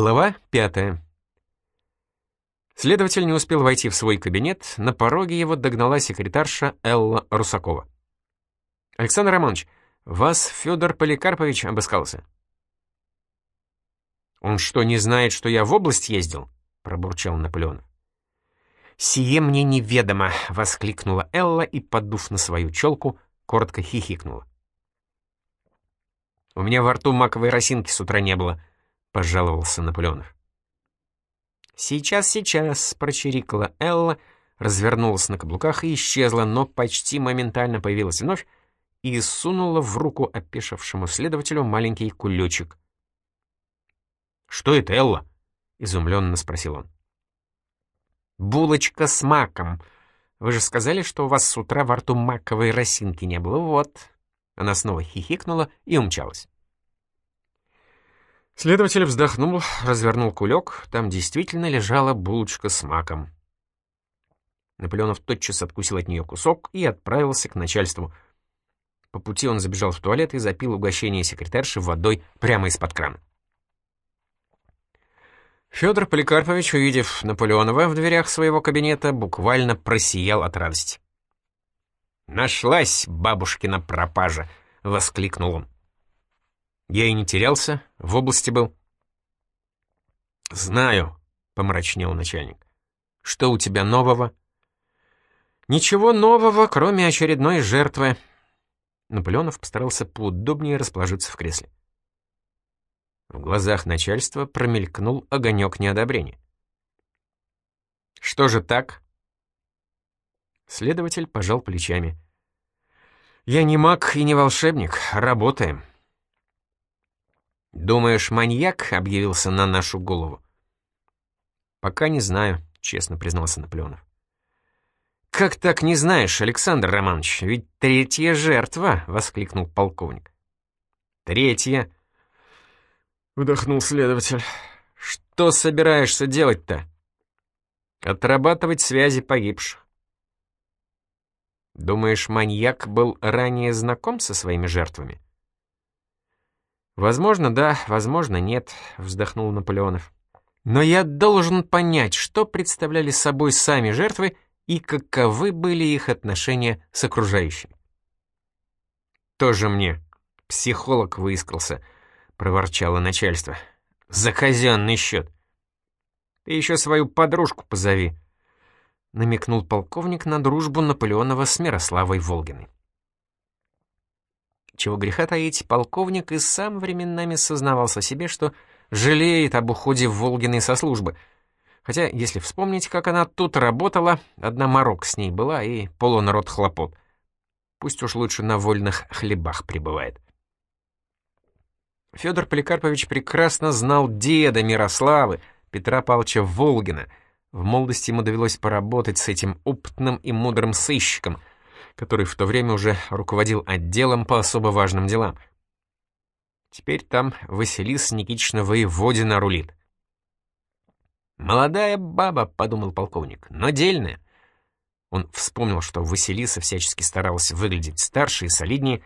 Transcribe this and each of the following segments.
Глава пятая. Следователь не успел войти в свой кабинет, на пороге его догнала секретарша Элла Русакова. «Александр Романович, вас Федор Поликарпович обыскался». «Он что, не знает, что я в область ездил?» — пробурчал Наполеон. «Сие мне неведомо!» — воскликнула Элла и, подув на свою челку, коротко хихикнула. «У меня во рту маковой росинки с утра не было», — пожаловался Наполеонов. «Сейчас, сейчас», — прочирикала Элла, развернулась на каблуках и исчезла, но почти моментально появилась вновь и сунула в руку опешившему следователю маленький кулечек. «Что это, Элла?» — изумленно спросил он. «Булочка с маком. Вы же сказали, что у вас с утра во рту маковой росинки не было. Вот». Она снова хихикнула и умчалась. Следователь вздохнул, развернул кулек, там действительно лежала булочка с маком. Наполеонов тотчас откусил от нее кусок и отправился к начальству. По пути он забежал в туалет и запил угощение секретарши водой прямо из-под крана. Федор Поликарпович, увидев Наполеонова в дверях своего кабинета, буквально просиял от радости. «Нашлась бабушкина пропажа!» — воскликнул он. Я и не терялся, в области был. «Знаю», — помрачнел начальник. «Что у тебя нового?» «Ничего нового, кроме очередной жертвы». Наполеонов постарался поудобнее расположиться в кресле. В глазах начальства промелькнул огонек неодобрения. «Что же так?» Следователь пожал плечами. «Я не маг и не волшебник, работаем». «Думаешь, маньяк объявился на нашу голову?» «Пока не знаю», — честно признался Наполеонов. «Как так не знаешь, Александр Романович? Ведь третья жертва!» — воскликнул полковник. «Третья!» — вдохнул следователь. «Что собираешься делать-то?» «Отрабатывать связи погибших». «Думаешь, маньяк был ранее знаком со своими жертвами?» «Возможно, да, возможно, нет», — вздохнул Наполеонов. «Но я должен понять, что представляли собой сами жертвы и каковы были их отношения с окружающими». «Тоже мне психолог выискался», — проворчало начальство. «За казенный счет». «Ты еще свою подружку позови», — намекнул полковник на дружбу Наполеонова с Мирославой Волгиной. Чего греха таить, полковник и сам временами сознавался себе, что жалеет об уходе в Волгиной со службы. Хотя, если вспомнить, как она тут работала, одна морок с ней была и полон рот хлопот. Пусть уж лучше на вольных хлебах пребывает. Федор Поликарпович прекрасно знал деда Мирославы, Петра Павловича Волгина. В молодости ему довелось поработать с этим опытным и мудрым сыщиком — который в то время уже руководил отделом по особо важным делам. Теперь там Василиса Никитична воеводина рулит. «Молодая баба», — подумал полковник, — «но дельная». Он вспомнил, что Василиса всячески старалась выглядеть старше и солиднее,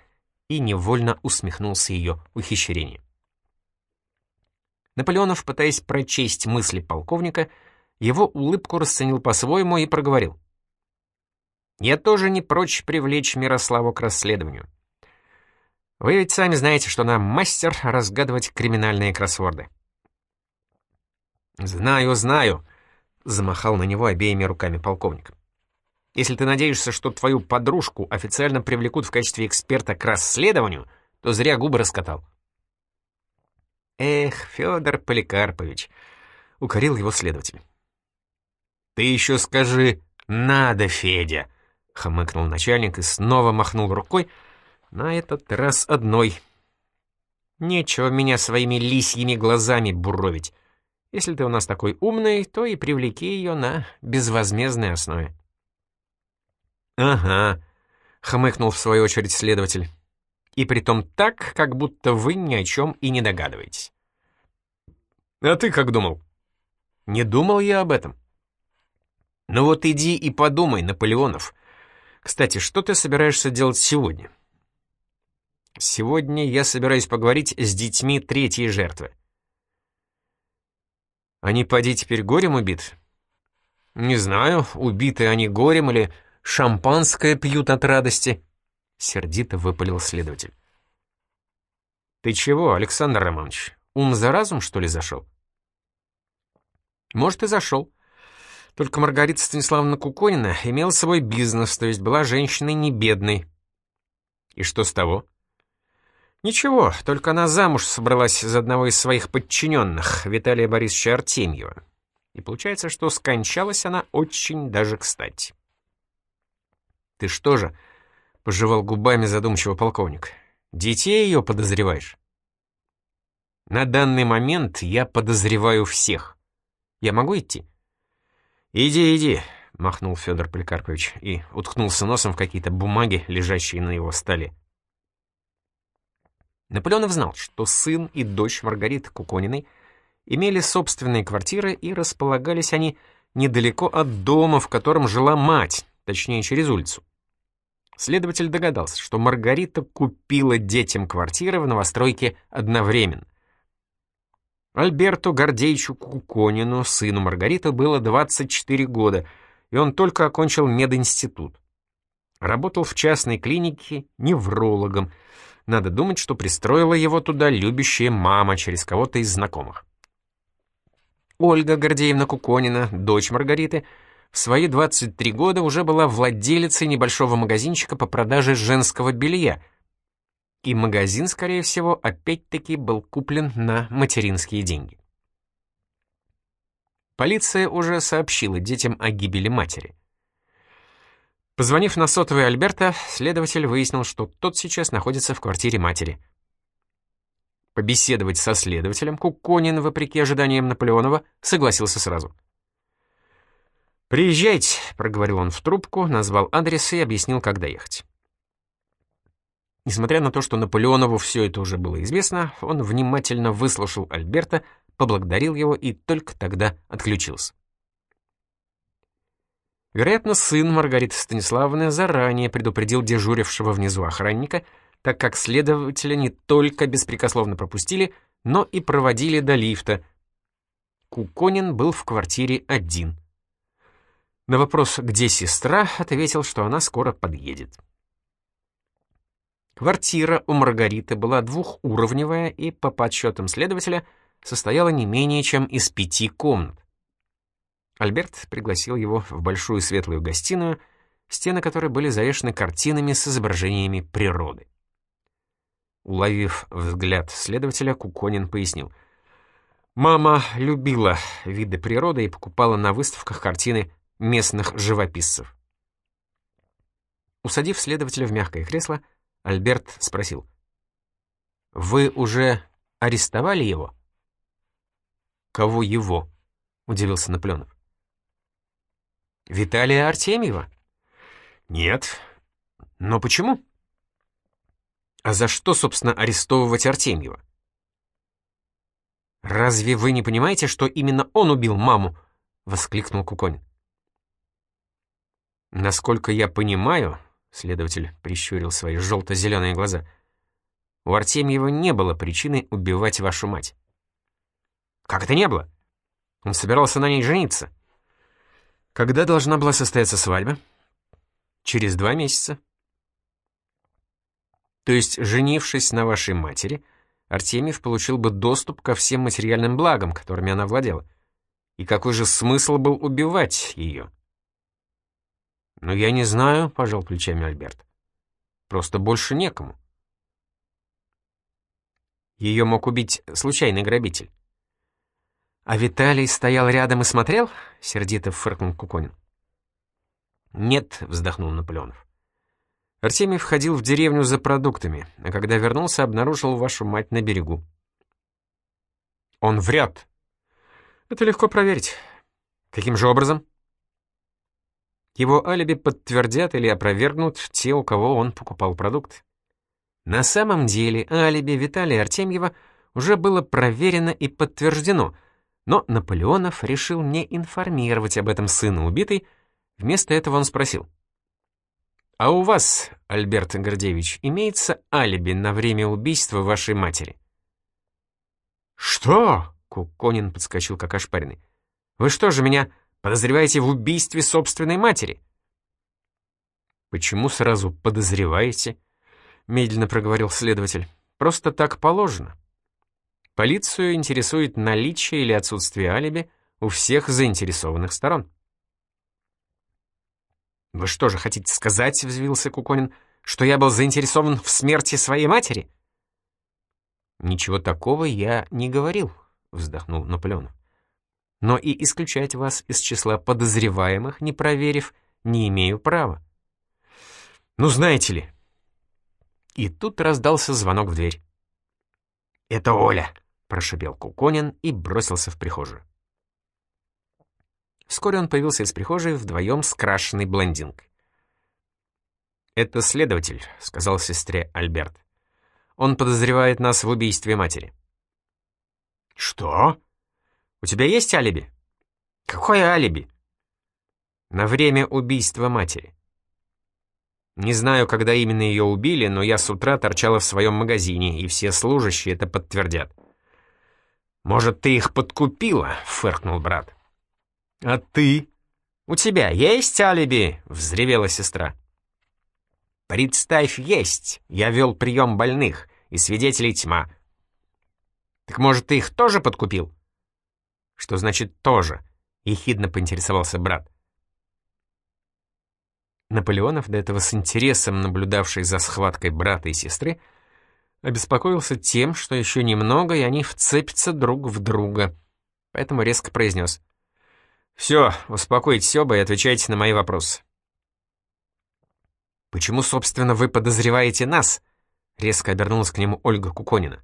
и невольно усмехнулся ее ухищрение. Наполеонов, пытаясь прочесть мысли полковника, его улыбку расценил по-своему и проговорил. Я тоже не прочь привлечь Мирославу к расследованию. Вы ведь сами знаете, что она мастер разгадывать криминальные кроссворды. «Знаю, знаю», — замахал на него обеими руками полковник. «Если ты надеешься, что твою подружку официально привлекут в качестве эксперта к расследованию, то зря губы раскатал». «Эх, Федор Поликарпович», — укорил его следователь. «Ты еще скажи «надо, Федя», — хмыкнул начальник и снова махнул рукой, на этот раз одной. «Нечего меня своими лисьими глазами буровить. Если ты у нас такой умный, то и привлеки ее на безвозмездной основе». «Ага», — хмыкнул в свою очередь следователь. «И притом так, как будто вы ни о чем и не догадываетесь». «А ты как думал?» «Не думал я об этом». «Ну вот иди и подумай, Наполеонов», кстати, что ты собираешься делать сегодня? Сегодня я собираюсь поговорить с детьми третьей жертвы. Они, поди, теперь горем убит? Не знаю, убиты они горем или шампанское пьют от радости. Сердито выпалил следователь. Ты чего, Александр Романович, ум за разум, что ли, зашел? Может, и зашел. Только Маргарита Станиславовна Куконина имела свой бизнес, то есть была женщиной не бедной. И что с того? Ничего, только она замуж собралась за одного из своих подчиненных, Виталия Борисовича Артемьева. И получается, что скончалась она очень даже кстати. «Ты что же?» — пожевал губами задумчиво полковник. «Детей ее подозреваешь?» «На данный момент я подозреваю всех. Я могу идти?» «Иди, иди», — махнул Федор Поликарпович и уткнулся носом в какие-то бумаги, лежащие на его столе. Наполеонов знал, что сын и дочь Маргариты Кукониной имели собственные квартиры и располагались они недалеко от дома, в котором жила мать, точнее, через улицу. Следователь догадался, что Маргарита купила детям квартиры в новостройке одновременно. Альберту Гордеевичу Куконину, сыну Маргариты, было 24 года, и он только окончил мединститут. Работал в частной клинике неврологом. Надо думать, что пристроила его туда любящая мама через кого-то из знакомых. Ольга Гордеевна Куконина, дочь Маргариты, в свои 23 года уже была владелицей небольшого магазинчика по продаже женского белья — и магазин, скорее всего, опять-таки был куплен на материнские деньги. Полиция уже сообщила детям о гибели матери. Позвонив на сотовый Альберта, следователь выяснил, что тот сейчас находится в квартире матери. Побеседовать со следователем Куконин, вопреки ожиданиям Наполеонова, согласился сразу. «Приезжайте», — проговорил он в трубку, назвал адрес и объяснил, как доехать. Несмотря на то, что Наполеонову все это уже было известно, он внимательно выслушал Альберта, поблагодарил его и только тогда отключился. Вероятно, сын Маргариты Станиславовны заранее предупредил дежурившего внизу охранника, так как следователя не только беспрекословно пропустили, но и проводили до лифта. Куконин был в квартире один. На вопрос «Где сестра?» ответил, что она скоро подъедет. Квартира у Маргариты была двухуровневая и, по подсчетам следователя, состояла не менее чем из пяти комнат. Альберт пригласил его в большую светлую гостиную, стены которой были завешены картинами с изображениями природы. Уловив взгляд следователя, Куконин пояснил. «Мама любила виды природы и покупала на выставках картины местных живописцев». Усадив следователя в мягкое кресло, Альберт спросил. «Вы уже арестовали его?» «Кого его?» — удивился Наполеонов. «Виталия Артемьева?» «Нет. Но почему?» «А за что, собственно, арестовывать Артемьева?» «Разве вы не понимаете, что именно он убил маму?» — воскликнул Куконин. «Насколько я понимаю, Следователь прищурил свои желто-зеленые глаза. У Артемьева не было причины убивать вашу мать. Как это не было? Он собирался на ней жениться. Когда должна была состояться свадьба? Через два месяца. То есть, женившись на вашей матери, Артемьев получил бы доступ ко всем материальным благам, которыми она владела. И какой же смысл был убивать ее? «Ну, я не знаю», — пожал плечами Альберт. «Просто больше некому». Ее мог убить случайный грабитель. «А Виталий стоял рядом и смотрел?» — сердито фыркнул Куконин. «Нет», — вздохнул Наполеонов. Артемий входил в деревню за продуктами, а когда вернулся, обнаружил вашу мать на берегу. «Он врет». «Это легко проверить». «Каким же образом?» Его алиби подтвердят или опровергнут те, у кого он покупал продукт. На самом деле алиби Виталия Артемьева уже было проверено и подтверждено, но Наполеонов решил не информировать об этом сына убитой, вместо этого он спросил. «А у вас, Альберт Гордеевич, имеется алиби на время убийства вашей матери?» «Что?» — Куконин подскочил как ошпаренный. «Вы что же, меня подозреваете в убийстве собственной матери?» «Почему сразу подозреваете?» — медленно проговорил следователь. «Просто так положено. Полицию интересует наличие или отсутствие алиби у всех заинтересованных сторон». «Вы что же хотите сказать, — взвился Куконин, — что я был заинтересован в смерти своей матери?» «Ничего такого я не говорил», — вздохнул Наполеонов. «Но и исключать вас из числа подозреваемых, не проверив, не имею права. Ну, знаете ли. И тут раздался звонок в дверь. «Это Оля», — прошипел Куконин и бросился в прихожую. Вскоре он появился из прихожей вдвоем с крашеной блондинкой. «Это следователь», — сказал сестре Альберт. «Он подозревает нас в убийстве матери». «Что? У тебя есть алиби?» «Какое алиби?» «На время убийства матери». Не знаю, когда именно ее убили, но я с утра торчала в своем магазине, и все служащие это подтвердят. «Может, ты их подкупила?» — фыркнул брат. «А ты?» «У тебя есть алиби?» — взревела сестра. «Представь, есть! Я вел прием больных, и свидетелей тьма. Так может, ты их тоже подкупил?» «Что значит «тоже»?» — ехидно поинтересовался брат. Наполеонов, до этого с интересом наблюдавший за схваткой брата и сестры, обеспокоился тем, что еще немного, и они вцепятся друг в друга, поэтому резко произнес. «Все, успокойтесь оба и отвечайте на мои вопросы». «Почему, собственно, вы подозреваете нас?» — резко обернулась к нему Ольга Куконина.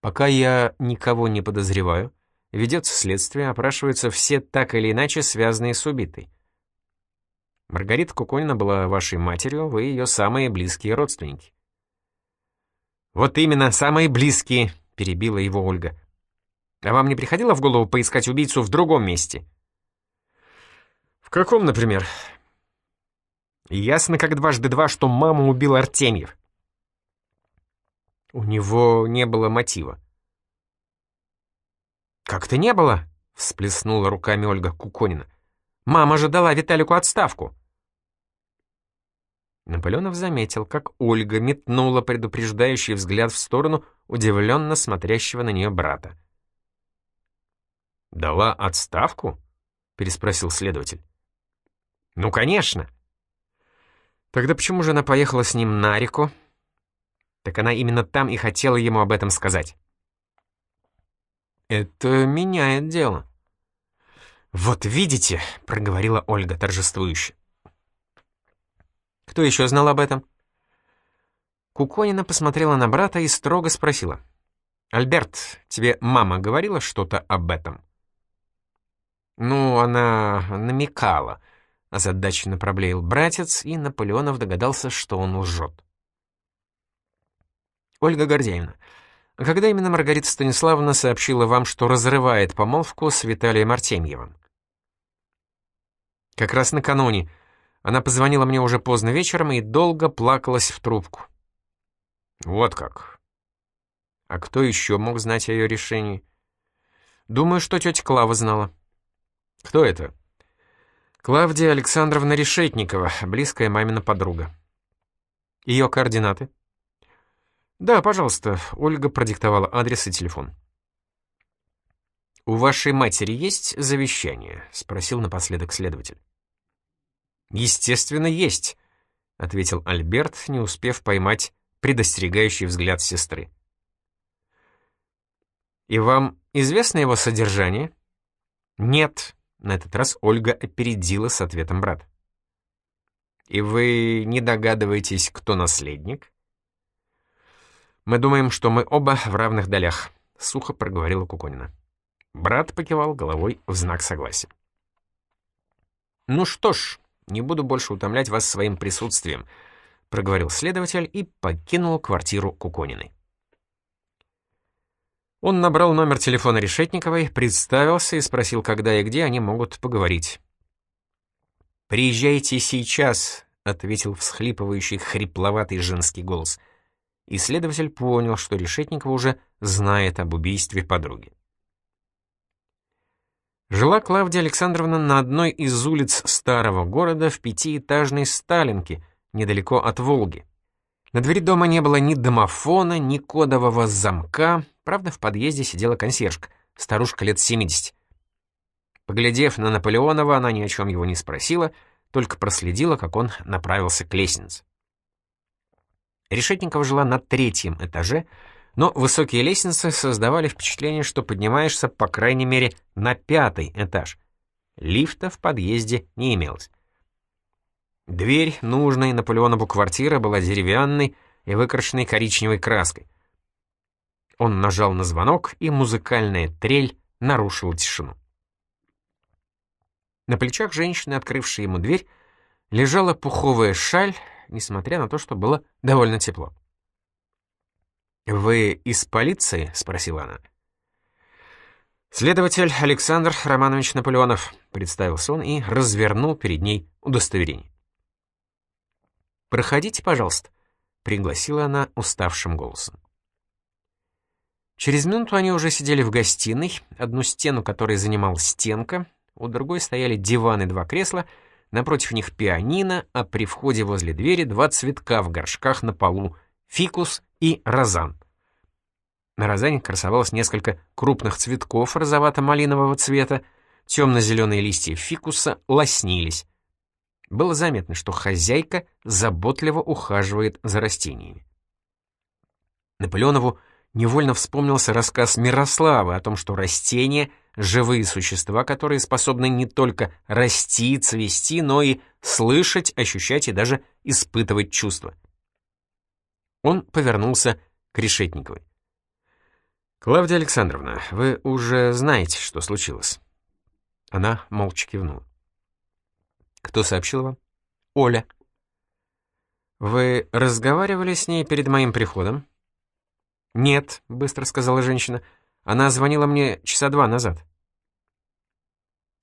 «Пока я никого не подозреваю, ведется следствие, опрашиваются все так или иначе связанные с убитой. Маргарита Куконина была вашей матерью, вы ее самые близкие родственники». «Вот именно, самые близкие», — перебила его Ольга. «А вам не приходило в голову поискать убийцу в другом месте?» «В каком, например?» «Ясно, как дважды два, что маму убил Артемьев». «У него не было мотива». «Как-то не было?» — всплеснула руками Ольга Куконина. «Мама же дала Виталику отставку». Наполеонов заметил, как Ольга метнула предупреждающий взгляд в сторону удивленно смотрящего на нее брата. «Дала отставку?» — переспросил следователь. «Ну, конечно!» «Тогда почему же она поехала с ним на реку?» «Так она именно там и хотела ему об этом сказать». «Это меняет дело». «Вот видите», — проговорила Ольга торжествующе. Кто еще знал об этом?» Куконина посмотрела на брата и строго спросила. «Альберт, тебе мама говорила что-то об этом?» «Ну, она намекала», — озадаченно проблеял братец, и Наполеонов догадался, что он лжет. «Ольга Гордеевна, когда именно Маргарита Станиславовна сообщила вам, что разрывает помолвку с Виталием Артемьевым?» «Как раз накануне», она позвонила мне уже поздно вечером и долго плакалась в трубку. Вот как. А кто еще мог знать о ее решении? Думаю, что тетя Клава знала. Кто это? Клавдия Александровна Решетникова, близкая мамина подруга. Ее координаты? Да, пожалуйста. Ольга продиктовала адрес и телефон. «У вашей матери есть завещание?» — спросил напоследок следователь. «Естественно, есть», — ответил Альберт, не успев поймать предостерегающий взгляд сестры. «И вам известно его содержание?» «Нет», — на этот раз Ольга опередила с ответом брат. «И вы не догадываетесь, кто наследник?» «Мы думаем, что мы оба в равных долях», — сухо проговорила Куконина. Брат покивал головой в знак согласия. «Ну что ж», не буду больше утомлять вас своим присутствием», — проговорил следователь и покинул квартиру Кукониной. Он набрал номер телефона Решетниковой, представился и спросил, когда и где они могут поговорить. «Приезжайте сейчас», — ответил всхлипывающий хрипловатый женский голос. Исследователь понял, что Решетникова уже знает об убийстве подруги. Жила Клавдия Александровна на одной из улиц старого города в пятиэтажной Сталинке, недалеко от Волги. На двери дома не было ни домофона, ни кодового замка, правда, в подъезде сидела консьержка, старушка лет 70. Поглядев на Наполеонова, она ни о чем его не спросила, только проследила, как он направился к лестнице. Решетникова жила на третьем этаже, но высокие лестницы создавали впечатление, что поднимаешься, по крайней мере, на пятый этаж. Лифта в подъезде не имелось. Дверь нужной Наполеонову квартиры была деревянной и выкрашенной коричневой краской. Он нажал на звонок, и музыкальная трель нарушила тишину. На плечах женщины, открывшей ему дверь, лежала пуховая шаль, несмотря на то, что было довольно тепло. «Вы из полиции?» — спросила она. «Следователь Александр Романович Наполеонов», — представился он и развернул перед ней удостоверение. «Проходите, пожалуйста», — пригласила она уставшим голосом. Через минуту они уже сидели в гостиной, одну стену которой занимала стенка, у другой стояли диван и два кресла, напротив них пианино, а при входе возле двери два цветка в горшках на полу — фикус и розан. На розане красовалось несколько крупных цветков розовато-малинового цвета, темно-зеленые листья фикуса лоснились. Было заметно, что хозяйка заботливо ухаживает за растениями. Наполеонову невольно вспомнился рассказ Мирославы о том, что растения — живые существа, которые способны не только расти, цвести, но и слышать, ощущать и даже испытывать чувства. Он повернулся к Решетниковой. «Клавдия Александровна, вы уже знаете, что случилось?» Она молча кивнула. «Кто сообщил вам?» «Оля». «Вы разговаривали с ней перед моим приходом?» «Нет», — быстро сказала женщина. «Она звонила мне часа два назад».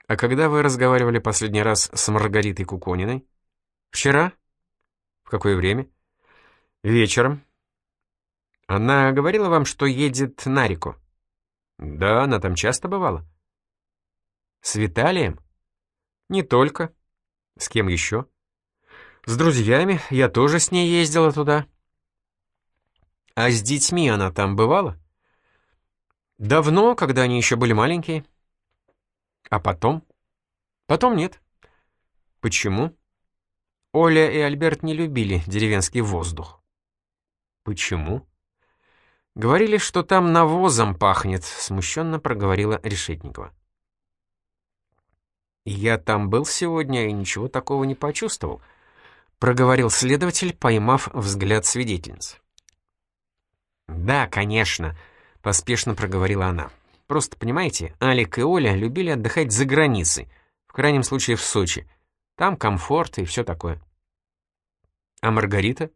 «А когда вы разговаривали последний раз с Маргаритой Кукониной?» «Вчера». «В какое время?» «Вечером». «Она говорила вам, что едет на реку?» «Да, она там часто бывала». «С Виталием?» «Не только». «С кем еще?» «С друзьями. Я тоже с ней ездила туда». А с детьми она там бывала? Давно, когда они еще были маленькие. А потом? Потом нет. Почему? Оля и Альберт не любили деревенский воздух. Почему? Говорили, что там навозом пахнет, смущенно проговорила Решетникова. «Я там был сегодня и ничего такого не почувствовал», — проговорил следователь, поймав взгляд свидетельницы. «Да, конечно», — поспешно проговорила она. «Просто, понимаете, Алик и Оля любили отдыхать за границей, в крайнем случае в Сочи. Там комфорт и все такое». «А Маргарита?»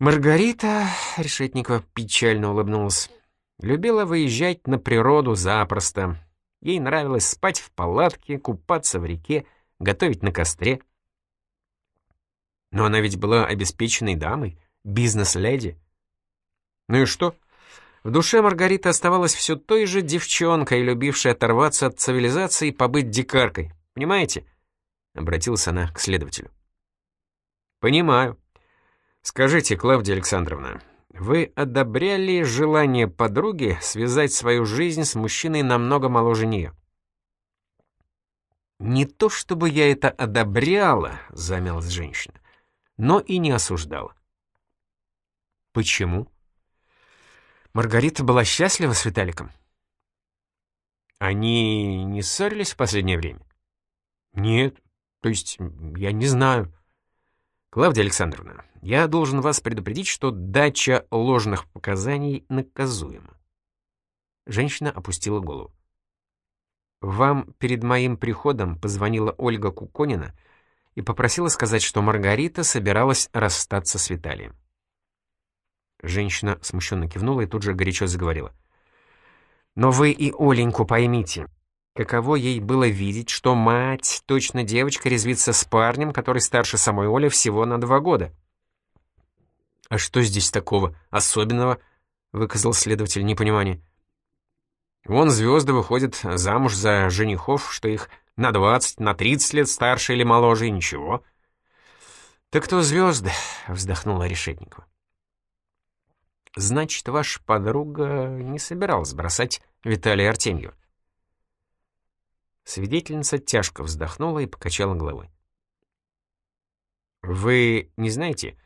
«Маргарита», — Решетникова печально улыбнулась, — «любила выезжать на природу запросто. Ей нравилось спать в палатке, купаться в реке, готовить на костре». «Но она ведь была обеспеченной дамой, бизнес-леди». Ну и что? В душе Маргарита оставалась все той же девчонкой, любившей оторваться от цивилизации и побыть дикаркой. Понимаете? Обратилась она к следователю. Понимаю. Скажите, Клавдия Александровна, вы одобряли желание подруги связать свою жизнь с мужчиной намного моложе нее? «Не то чтобы я это одобряла», — замялась женщина, — «но и не осуждала». «Почему?» Маргарита была счастлива с Виталиком? Они не ссорились в последнее время? Нет, то есть я не знаю. Клавдия Александровна, я должен вас предупредить, что дача ложных показаний наказуема. Женщина опустила голову. Вам перед моим приходом позвонила Ольга Куконина и попросила сказать, что Маргарита собиралась расстаться с Виталием. Женщина смущенно кивнула и тут же горячо заговорила. «Но вы и Оленьку поймите. Каково ей было видеть, что мать, точно девочка, резвится с парнем, который старше самой Оли всего на два года?» «А что здесь такого особенного?» — выказал следователь непонимания. Вон звезды выходят замуж за женихов, что их на 20, на 30 лет старше или моложе, и ничего. «Так кто звезды?» — вздохнула Решетникова. «Значит, ваша подруга не собиралась бросать Виталия Артемьева?» Свидетельница тяжко вздохнула и покачала головой. «Вы не знаете,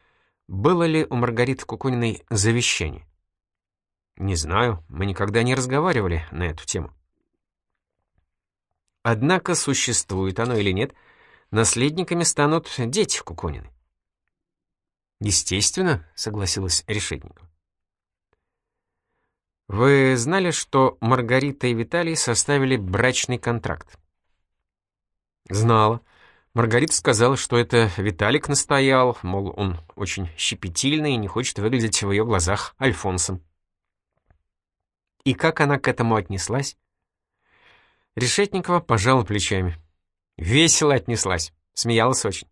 было ли у Маргариты Кукуниной завещание?» «Не знаю, мы никогда не разговаривали на эту тему». Однако, существует оно или нет, наследниками станут дети Кукунины. «Естественно», — согласилась Решетникова. «Вы знали, что Маргарита и Виталий составили брачный контракт?» «Знала. Маргарита сказала, что это Виталик настоял, мол, он очень щепетильный и не хочет выглядеть в ее глазах Альфонсом». «И как она к этому отнеслась?» Решетникова пожала плечами. Весело отнеслась, смеялась очень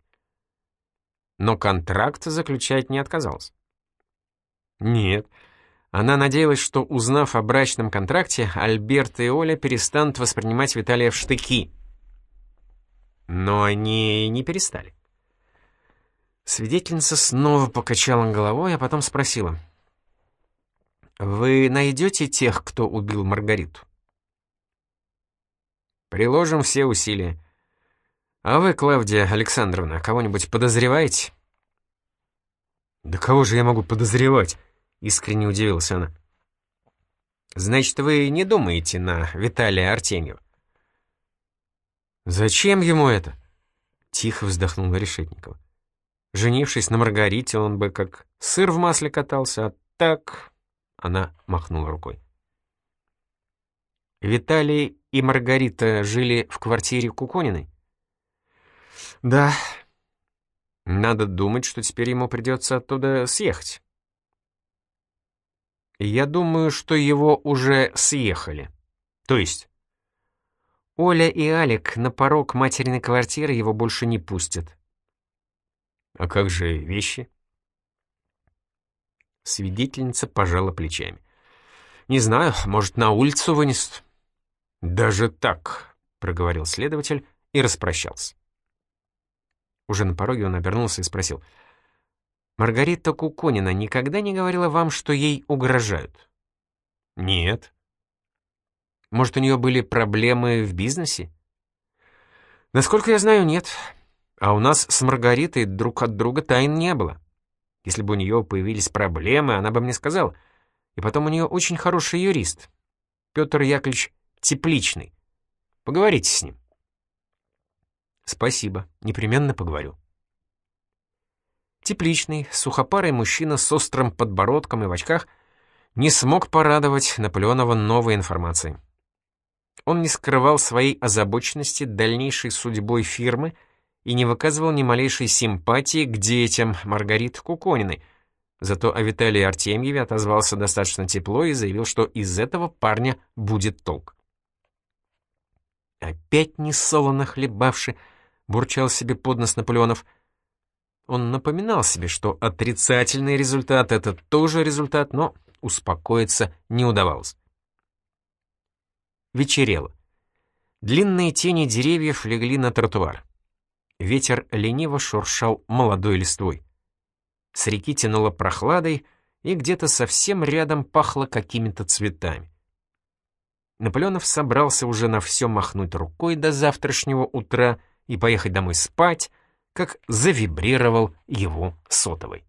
но контракт заключать не отказалась. Нет, она надеялась, что, узнав о брачном контракте, Альберт и Оля перестанут воспринимать Виталия в штыки. Но они не перестали. Свидетельница снова покачала головой, а потом спросила. «Вы найдете тех, кто убил Маргариту?» «Приложим все усилия. «А вы, Клавдия Александровна, кого-нибудь подозреваете?» «Да кого же я могу подозревать?» — искренне удивилась она. «Значит, вы не думаете на Виталия Артемьева?» «Зачем ему это?» — тихо вздохнула Решетникова. Женившись на Маргарите, он бы как сыр в масле катался, а так... Она махнула рукой. Виталий и Маргарита жили в квартире Кукониной? Да. Надо думать, что теперь ему придется оттуда съехать. Я думаю, что его уже съехали. То есть? Оля и Алик на порог материной квартиры его больше не пустят. А как же вещи? Свидетельница пожала плечами. Не знаю, может, на улицу вынесут. Даже так, проговорил следователь и распрощался. Уже на пороге он обернулся и спросил. «Маргарита Куконина никогда не говорила вам, что ей угрожают?» «Нет». «Может, у нее были проблемы в бизнесе?» «Насколько я знаю, нет. А у нас с Маргаритой друг от друга тайн не было. Если бы у нее появились проблемы, она бы мне сказала. И потом у нее очень хороший юрист. Петр Яковлевич Тепличный. Поговорите с ним». «Спасибо, непременно поговорю». Тепличный, сухопарый мужчина с острым подбородком и в очках не смог порадовать Наполеонова новой информацией. Он не скрывал своей озабоченности дальнейшей судьбой фирмы и не выказывал ни малейшей симпатии к детям Маргариты Кукониной, зато о Виталии Артемьеве отозвался достаточно тепло и заявил, что из этого парня будет толк. Опять несолоно хлебавший, — бурчал себе под нос Наполеонов. Он напоминал себе, что отрицательный результат — это тоже результат, но успокоиться не удавалось. Вечерело. Длинные тени деревьев легли на тротуар. Ветер лениво шуршал молодой листвой. С реки тянуло прохладой, и где-то совсем рядом пахло какими-то цветами. Наполеонов собрался уже на все махнуть рукой до завтрашнего утра — и поехать домой спать, как завибрировал его сотовый.